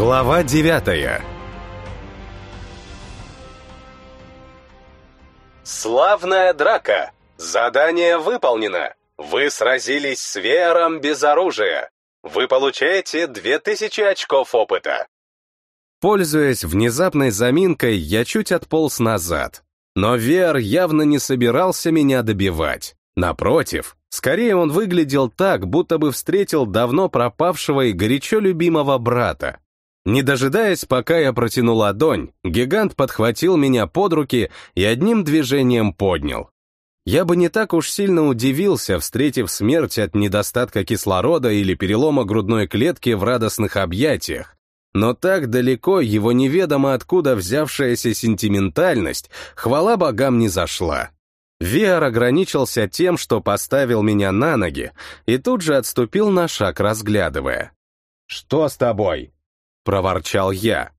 Глава девятая Славная драка! Задание выполнено! Вы сразились с Веером без оружия! Вы получаете 2000 очков опыта! Пользуясь внезапной заминкой, я чуть отполз назад. Но Вер явно не собирался меня добивать. Напротив, скорее он выглядел так, будто бы встретил давно пропавшего и горячо любимого брата. Не дожидаясь, пока я протяну ладонь, гигант подхватил меня под руки и одним движением поднял. Я бы не так уж сильно удивился, встретив смерть от недостатка кислорода или перелома грудной клетки в радостных объятиях, но так далеко его неведомо откуда взявшаяся сентиментальность, хвала богам, не зашла. Виар ограничился тем, что поставил меня на ноги, и тут же отступил на шаг, разглядывая. «Что с тобой?» — проворчал я.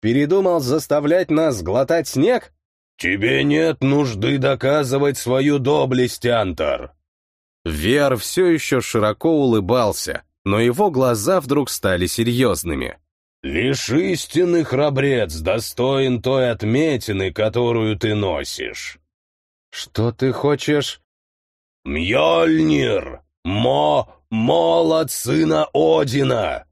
«Передумал заставлять нас глотать снег?» «Тебе нет нужды доказывать свою доблесть, Антар!» Вер все еще широко улыбался, но его глаза вдруг стали серьезными. «Лишь истинный храбрец достоин той отметины, которую ты носишь». «Что ты хочешь?» «Мьёльнир! Мо! Молот сына Одина!»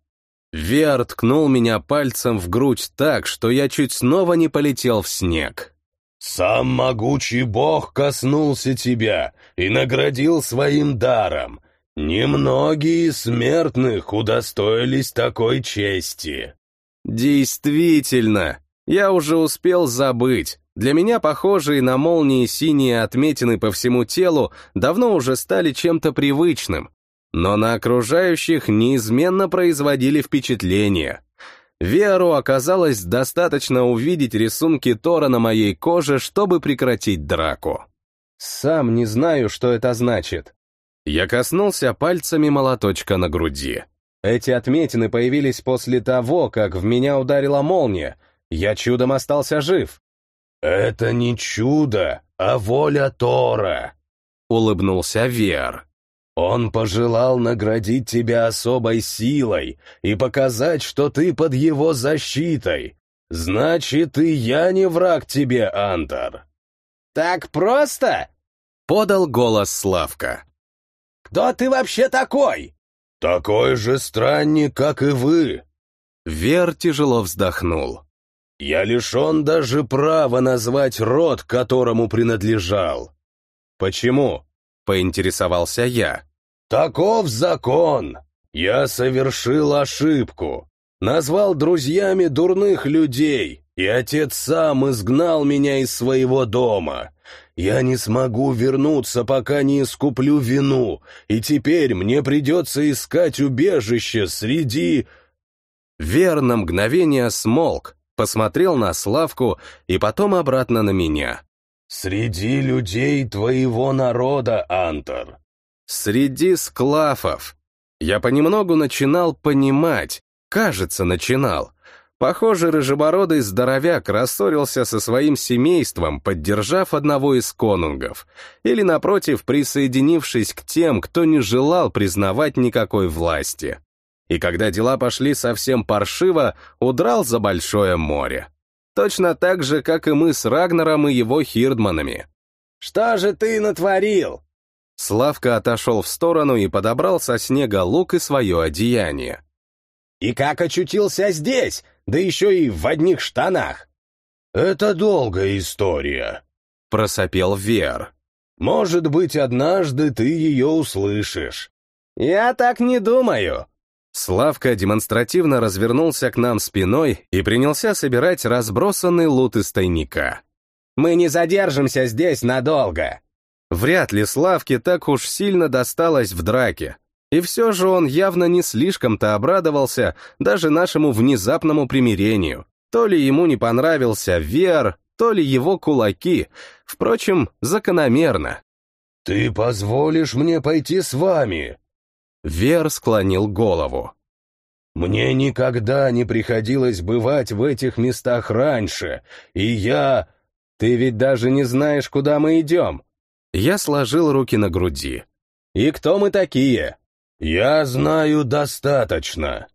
Вер ткнул меня пальцем в грудь так, что я чуть снова не полетел в снег. «Сам могучий бог коснулся тебя и наградил своим даром. Немногие смертных удостоились такой чести». «Действительно, я уже успел забыть. Для меня похожие на молнии синие отметины по всему телу давно уже стали чем-то привычным, но на окружающих неизменно производили впечатление. Веру оказалось достаточно увидеть рисунки Тора на моей коже, чтобы прекратить драку. Сам не знаю, что это значит. Я коснулся пальцами молоточка на груди. Эти отметины появились после того, как в меня ударила молния. Я чудом остался жив. «Это не чудо, а воля Тора», — улыбнулся Вер. Он пожелал наградить тебя особой силой и показать, что ты под его защитой. Значит, и я не враг тебе, Антар. Так просто? Подал голос Славка. Кто ты вообще такой? Такой же странник, как и вы. Вер тяжело вздохнул. Я лишен даже права назвать род, которому принадлежал. Почему? Поинтересовался я. «Таков закон! Я совершил ошибку. Назвал друзьями дурных людей, и отец сам изгнал меня из своего дома. Я не смогу вернуться, пока не искуплю вину, и теперь мне придется искать убежище среди...» Верно мгновение смолк, посмотрел на Славку и потом обратно на меня. «Среди людей твоего народа, Антар». «Среди склафов». Я понемногу начинал понимать, кажется, начинал. Похоже, рыжебородый здоровяк рассорился со своим семейством, поддержав одного из конунгов, или, напротив, присоединившись к тем, кто не желал признавать никакой власти. И когда дела пошли совсем паршиво, удрал за большое море. Точно так же, как и мы с Рагнером и его хирдманами. «Что же ты натворил?» Славка отошел в сторону и подобрал со снега лук и свое одеяние. «И как очутился здесь, да еще и в одних штанах?» «Это долгая история», — просопел Вер. «Может быть, однажды ты ее услышишь». «Я так не думаю», Славка демонстративно развернулся к нам спиной и принялся собирать разбросанный лут из тайника. «Мы не задержимся здесь надолго!» Вряд ли Славке так уж сильно досталось в драке. И все же он явно не слишком-то обрадовался даже нашему внезапному примирению. То ли ему не понравился Вер, то ли его кулаки. Впрочем, закономерно. «Ты позволишь мне пойти с вами?» Вер склонил голову. «Мне никогда не приходилось бывать в этих местах раньше, и я...» «Ты ведь даже не знаешь, куда мы идем!» Я сложил руки на груди. «И кто мы такие?» «Я знаю достаточно».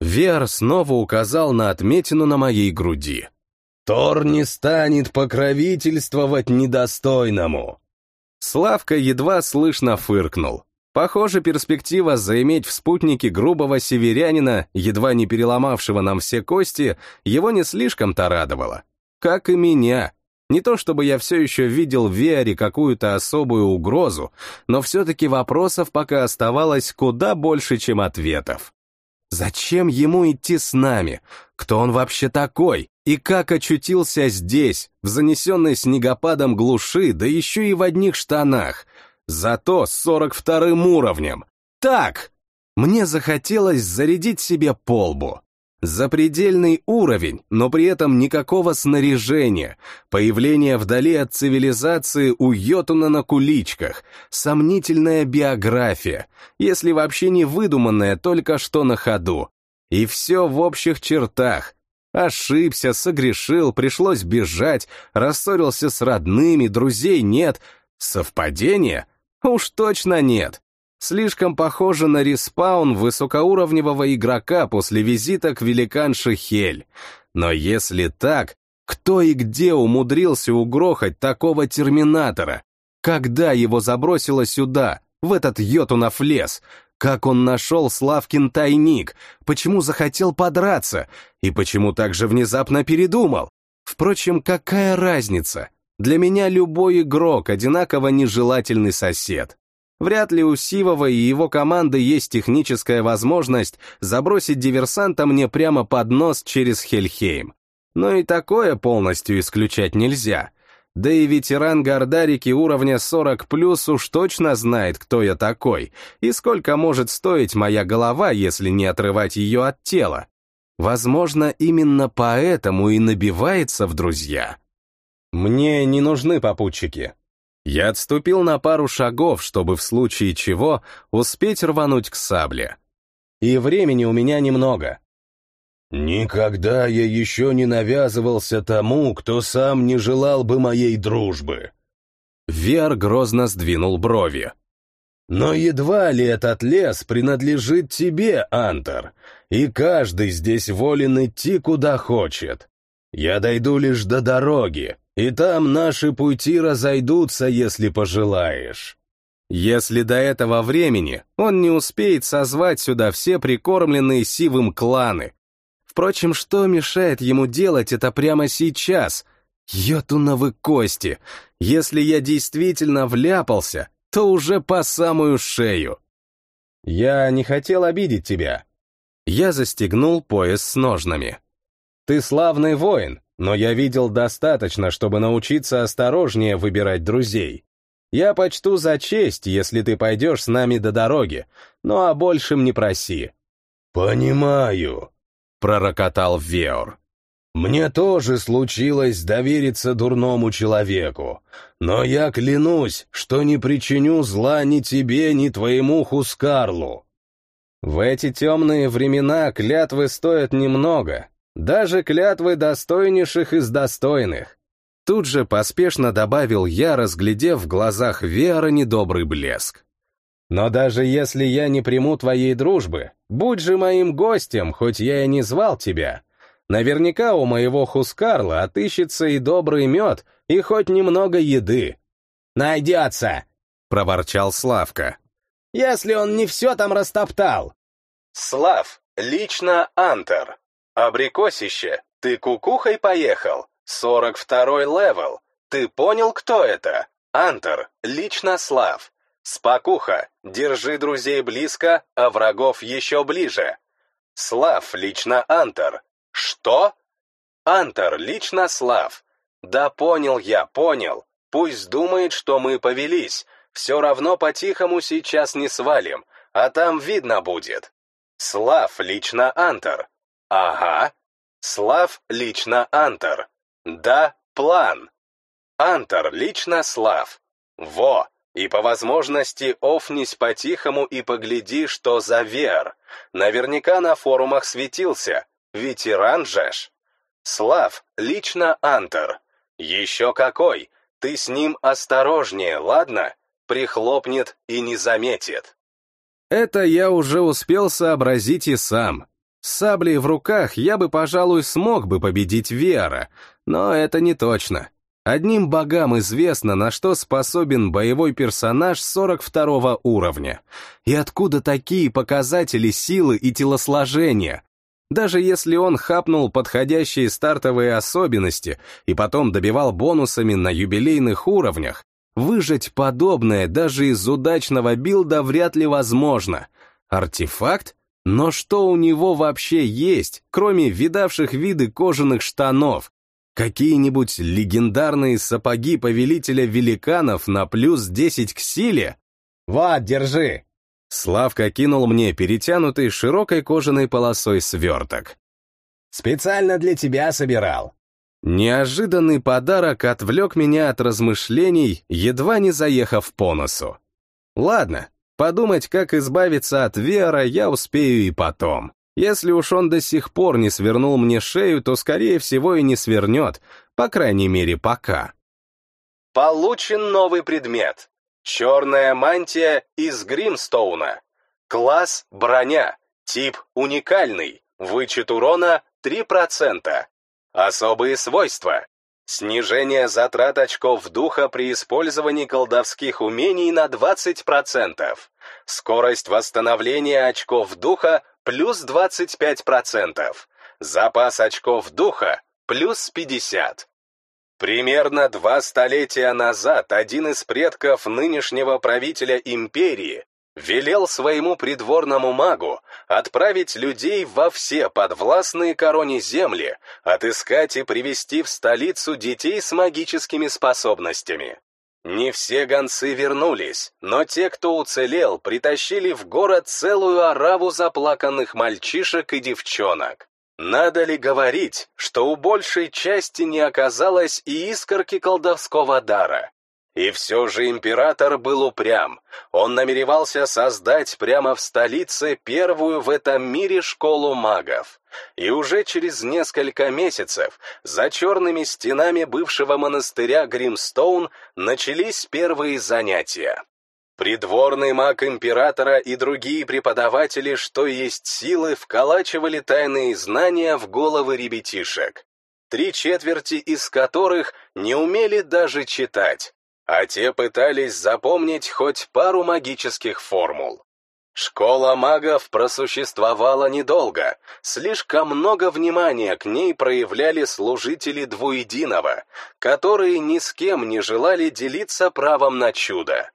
Вер снова указал на отметину на моей груди. Тор не станет покровительствовать недостойному. Славка едва слышно фыркнул. Похоже, перспектива заиметь в спутнике грубого северянина, едва не переломавшего нам все кости, его не слишком-то радовала. Как и меня. Не то чтобы я все еще видел в Веаре какую-то особую угрозу, но все-таки вопросов пока оставалось куда больше, чем ответов. Зачем ему идти с нами? Кто он вообще такой? И как очутился здесь, в занесенной снегопадом глуши, да еще и в одних штанах? Зато с сорок вторым уровнем. Так! Мне захотелось зарядить себе полбу. Запредельный уровень, но при этом никакого снаряжения, появление вдали от цивилизации у Йотуна на куличках, сомнительная биография, если вообще не выдуманная только что на ходу. И все в общих чертах. Ошибся, согрешил, пришлось бежать, рассорился с родными, друзей нет. Совпадение? Уж точно нет. Слишком похоже на респаун высокоуровневого игрока после визита к великанше Хель. Но если так, кто и где умудрился угрохать такого терминатора? Когда его забросило сюда, в этот йотунов лес? Как он нашел Славкин тайник? Почему захотел подраться? И почему так же внезапно передумал? Впрочем, какая разница? Для меня любой игрок одинаково нежелательный сосед. Вряд ли у Сивова и его команды есть техническая возможность забросить диверсанта мне прямо под нос через Хельхейм. Но и такое полностью исключать нельзя. Да и ветеран Гордарики уровня 40 плюс уж точно знает, кто я такой, и сколько может стоить моя голова, если не отрывать ее от тела. Возможно, именно поэтому и набивается в друзья. Мне не нужны попутчики, я отступил на пару шагов, чтобы в случае чего успеть рвануть к сабле. И времени у меня немного. «Никогда я еще не навязывался тому, кто сам не желал бы моей дружбы». Вер грозно сдвинул брови. «Но едва ли этот лес принадлежит тебе, Антер, и каждый здесь волен идти куда хочет. Я дойду лишь до дороги, и там наши пути разойдутся, если пожелаешь. Если до этого времени он не успеет созвать сюда все прикормленные сивым кланы. Впрочем, что мешает ему делать это прямо сейчас? Йотуновы кости. Если я действительно вляпался, то уже по самую шею. Я не хотел обидеть тебя. Я застегнул пояс с ножнами. Ты славный воин, но я видел достаточно, чтобы научиться осторожнее выбирать друзей. Я почту за честь, если ты пойдешь с нами до дороги, но о большем не проси». «Понимаю», — пророкотал Веор. «Мне тоже случилось довериться дурному человеку, но я клянусь, что не причиню зла ни тебе, ни твоему Хускарлу». В эти темные времена клятвы стоят немного, даже клятвы достойнейших из достойных. Тут же поспешно добавил я, разглядев в глазах Вера недобрый блеск. Но даже если я не приму твоей дружбы, будь же моим гостем, хоть я и не звал тебя. Наверняка у моего Хускарла отыщется и добрый мед, и хоть немного еды. «Найдется!» — проворчал Славка. «Если он не все там растоптал!» «Слав, лично Антер», «Абрикосище, ты кукухой поехал? 42-й левел. Ты понял, кто это? Антер, лично Слав. Спокуха, держи друзей близко, а врагов еще ближе. Слав, лично Антер. Что? Антер, лично Слав. Да понял я, понял. Пусть думает, что мы повелись. Все равно по-тихому сейчас не свалим, а там видно будет. Слав, лично Антер. Ага. Слав лично Антер. Да, план. Антер лично Слав. Во. И по возможности офнись по-тихому и погляди, что за Вер. Наверняка на форумах светился. Ветеран жеш. Слав лично Антер. Еще какой. Ты с ним осторожнее, ладно? Прихлопнет и не заметит. Это я уже успел сообразить и сам. С саблей в руках я бы, пожалуй, смог бы победить Вера, но это не точно. Одним богам известно, на что способен боевой персонаж 42 уровня. И откуда такие показатели силы и телосложения? Даже если он хапнул подходящие стартовые особенности и потом добивал бонусами на юбилейных уровнях, выжать подобное даже из удачного билда вряд ли возможно. Артефакт? Но что у него вообще есть, кроме видавших виды кожаных штанов? Какие-нибудь легендарные сапоги повелителя великанов на плюс 10 к силе? Вот, держи. Славка кинул мне перетянутый широкой кожаной полосой сверток. Специально для тебя собирал. Неожиданный подарок отвлек меня от размышлений, едва не заехав по носу. Ладно, подумать, как избавиться от Вера, я успею и потом. Если уж он до сих пор не свернул мне шею, то, скорее всего, и не свернет, по крайней мере, пока. Получен новый предмет. Черная мантия из Гримстоуна. Класс броня. Тип уникальный. Вычет урона 3%. Особые свойства. Снижение затрат очков духа при использовании колдовских умений на 20%. Скорость восстановления очков духа плюс 25%. Запас очков духа плюс 50%. Примерно два столетия назад один из предков нынешнего правителя империи велел своему придворному магу отправить людей во все подвластные короне земли, отыскать и привести в столицу детей с магическими способностями. Не все гонцы вернулись, но те, кто уцелел, притащили в город целую ораву заплаканных мальчишек и девчонок. Надо ли говорить, что у большей части не оказалось и искорки колдовского дара? И все же император был упрям. Он намеревался создать прямо в столице первую в этом мире школу магов. И уже через несколько месяцев за черными стенами бывшего монастыря Гримстоун начались первые занятия. Придворный маг императора и другие преподаватели, что есть силы, вколачивали тайные знания в головы ребятишек, три четверти из которых не умели даже читать, а те пытались запомнить хоть пару магических формул. Школа магов просуществовала недолго, слишком много внимания к ней проявляли служители двуединого, которые ни с кем не желали делиться правом на чудо.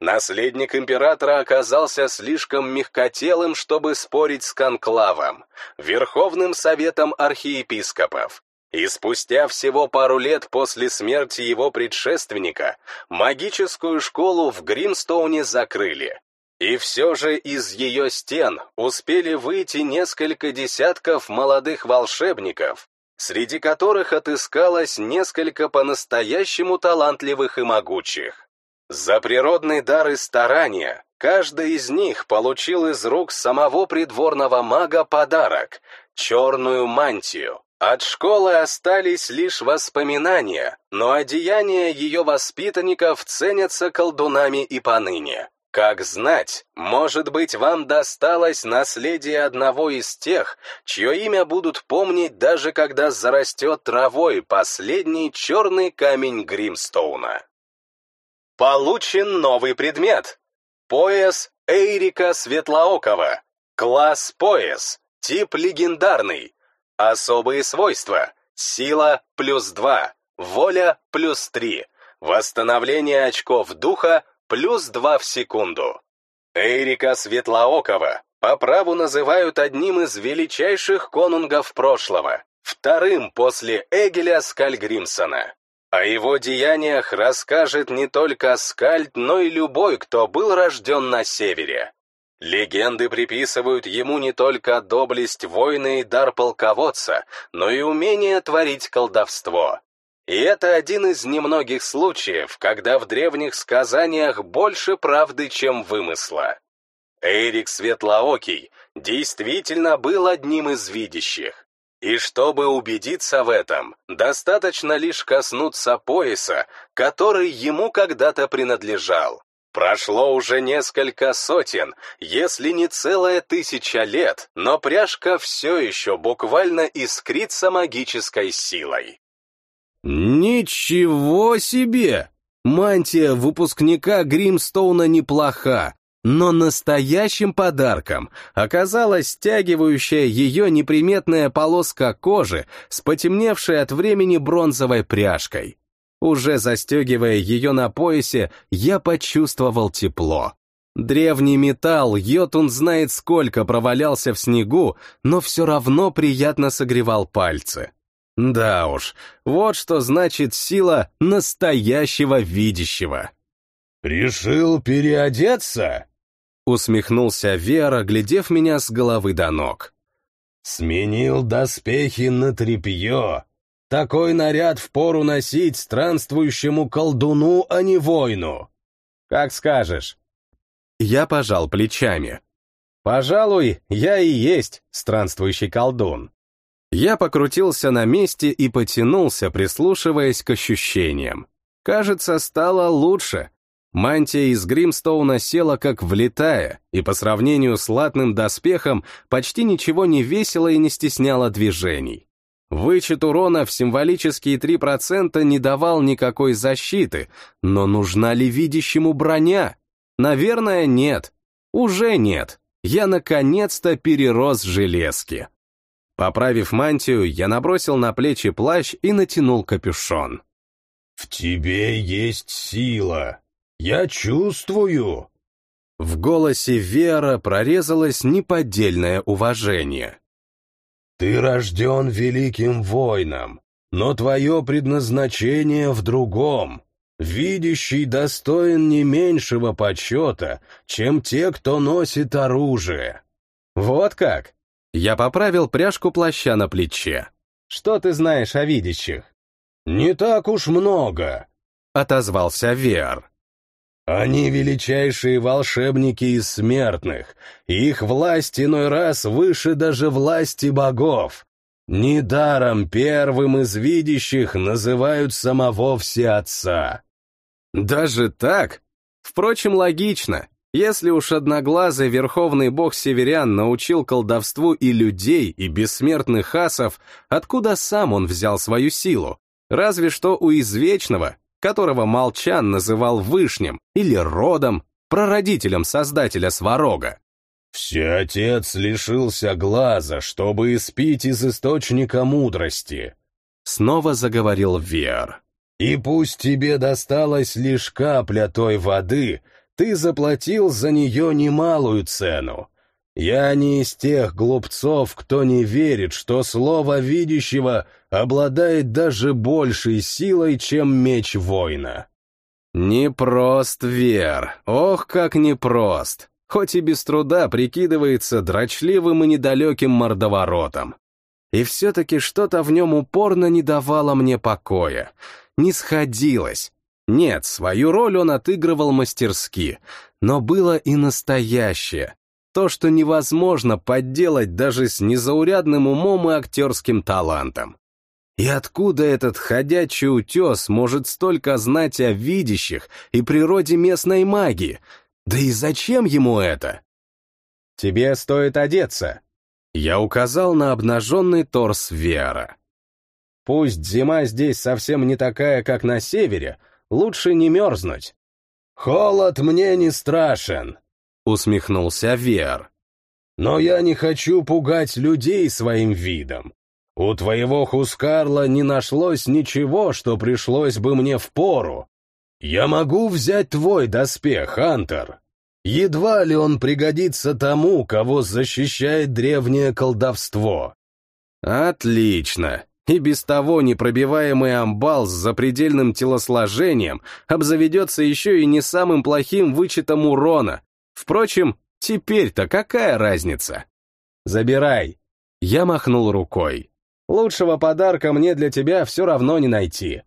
Наследник императора оказался слишком мягкотелым, чтобы спорить с конклавом, Верховным Советом архиепископов, и спустя всего пару лет после смерти его предшественника магическую школу в Гримстоуне закрыли. И все же из ее стен успели выйти несколько десятков молодых волшебников, среди которых отыскалось несколько по-настоящему талантливых и могучих. За природный дар и старания каждый из них получил из рук самого придворного мага подарок — черную мантию, от школы остались лишь воспоминания, но одеяния ее воспитанников ценятся колдунами и поныне. Как знать, может быть, вам досталось наследие одного из тех, чье имя будут помнить даже когда зарастет травой последний черный камень Гримстоуна. Получен новый предмет. Пояс Эйрика Светлоокова. Класс пояс. Тип легендарный. Особые свойства. Сила плюс 2, воля плюс 3, восстановление очков духа плюс 2 в секунду. Эрика Светлоокова по праву называют одним из величайших конунгов прошлого, вторым после Эгеля Скальгримсона. О его деяниях расскажет не только Скальд, но и любой, кто был рожден на севере. Легенды приписывают ему не только доблесть воина и дар полководца, но и умение творить колдовство. И это один из немногих случаев, когда в древних сказаниях больше правды, чем вымысла. Эрик Светлоокий действительно был одним из видящих. И чтобы убедиться в этом, достаточно лишь коснуться пояса, который ему когда-то принадлежал. Прошло уже несколько сотен, если не целая тысяча лет, но пряжка все еще буквально искрится магической силой. Ничего себе! Мантия выпускника Гримстоуна неплоха, но настоящим подарком оказалась стягивающая ее неприметная полоска кожи с потемневшей от времени бронзовой пряжкой. Уже застегивая ее на поясе, я почувствовал тепло. Древний металл, Йотун знает сколько провалялся в снегу, но все равно приятно согревал пальцы. Да уж, вот что значит сила настоящего видящего. «Решил переодеться?» Усмехнулся Вера, глядев меня с головы до ног. «Сменил доспехи на тряпье, такой наряд впору носить странствующему колдуну, а не воину. Как скажешь. Я пожал плечами. Пожалуй, я и есть странствующий колдун. Я покрутился на месте и потянулся, прислушиваясь к ощущениям. Кажется, стало лучше. Мантия из Гримстоуна села как влетая, и по сравнению с латным доспехом почти ничего не весело и не стесняло движений. Вычет урона в символические 3% не давал никакой защиты, но нужна ли видящему броня? Наверное, нет. Уже нет. Я наконец-то перерос железки. Поправив мантию, я набросил на плечи плащ и натянул капюшон. «В тебе есть сила. Я чувствую». В голосе Вера прорезалось неподдельное уважение. Ты рожден великим воином, но твое предназначение в другом. Видящий достоин не меньшего почета, чем те, кто носит оружие. Вот как? Я поправил пряжку плаща на плече. Что ты знаешь о видящих? Не так уж много, отозвался Вер. Они величайшие волшебники из смертных, их власть иной раз выше даже власти богов. Недаром первым из видящих называют самого Всеотца. Даже так? Впрочем, логично. Если уж одноглазый верховный бог северян научил колдовству и людей, и бессмертных асов, откуда сам он взял свою силу? Разве что у извечного, которого Молчан называл Вышним или Родом, прародителем создателя Сварога. «Всеотец лишился глаза, чтобы испить из источника мудрости», — снова заговорил Вер. «И пусть тебе досталась лишь капля той воды, ты заплатил за нее немалую цену. Я не из тех глупцов, кто не верит, что слово видящего обладает даже большей силой, чем меч воина. Непрост, Вер, ох, как непрост, хоть и без труда прикидывается дрочливым и недалеким мордоворотом. И все-таки что-то в нем упорно не давало мне покоя, не сходилось. Нет, свою роль он отыгрывал мастерски, но было и настоящее, то, что невозможно подделать даже с незаурядным умом и актерским талантом. И откуда этот ходячий утес может столько знать о видящих и природе местной магии? Да и зачем ему это? Тебе стоит одеться. Я указал на обнаженный торс Вера. Пусть зима здесь совсем не такая, как на севере, лучше не мерзнуть. Холод мне не страшен, усмехнулся Вер. «Но я не хочу пугать людей своим видом. У твоего Хускарла не нашлось ничего, что пришлось бы мне в пору. Я могу взять твой доспех, Антер. Едва ли он пригодится тому, кого защищает древнее колдовство». «Отлично!» И без того непробиваемый амбал с запредельным телосложением обзаведется еще и не самым плохим вычетом урона, Впрочем, теперь-то какая разница? Забирай. Я махнул рукой. Лучшего подарка мне для тебя все равно не найти.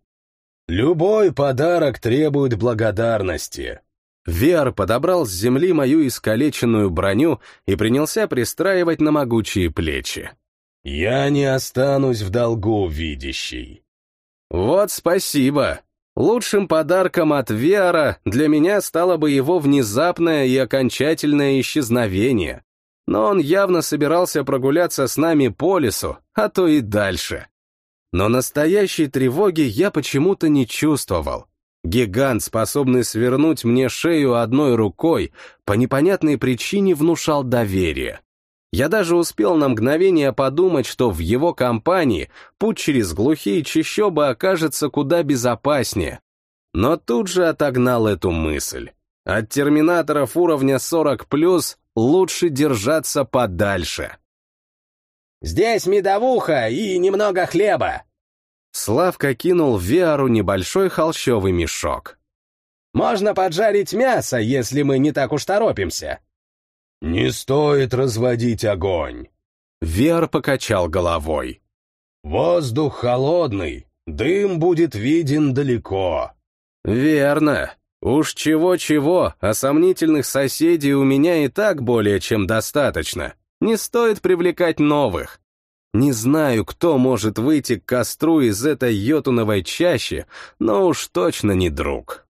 Любой подарок требует благодарности. Виар подобрал с земли мою искалеченную броню и принялся пристраивать на могучие плечи. «Я не останусь в долгу, видящий». «Вот спасибо. Лучшим подарком от Веара для меня стало бы его внезапное и окончательное исчезновение. Но он явно собирался прогуляться с нами по лесу, а то и дальше. Но настоящей тревоги я почему-то не чувствовал. Гигант, способный свернуть мне шею одной рукой, по непонятной причине внушал доверие. Я даже успел на мгновение подумать, что в его компании путь через глухие чащобы окажется куда безопаснее. Но тут же отогнал эту мысль. От терминаторов уровня 40+, лучше держаться подальше. «Здесь медовуха и немного хлеба!» Славка кинул Виару небольшой холщовый мешок. «Можно поджарить мясо, если мы не так уж торопимся». «Не стоит разводить огонь!» Виар покачал головой. «Воздух холодный, дым будет виден далеко». «Верно. Уж чего-чего, а сомнительных соседей у меня и так более чем достаточно. Не стоит привлекать новых. Не знаю, кто может выйти к костру из этой йотуновой чащи, но уж точно не друг.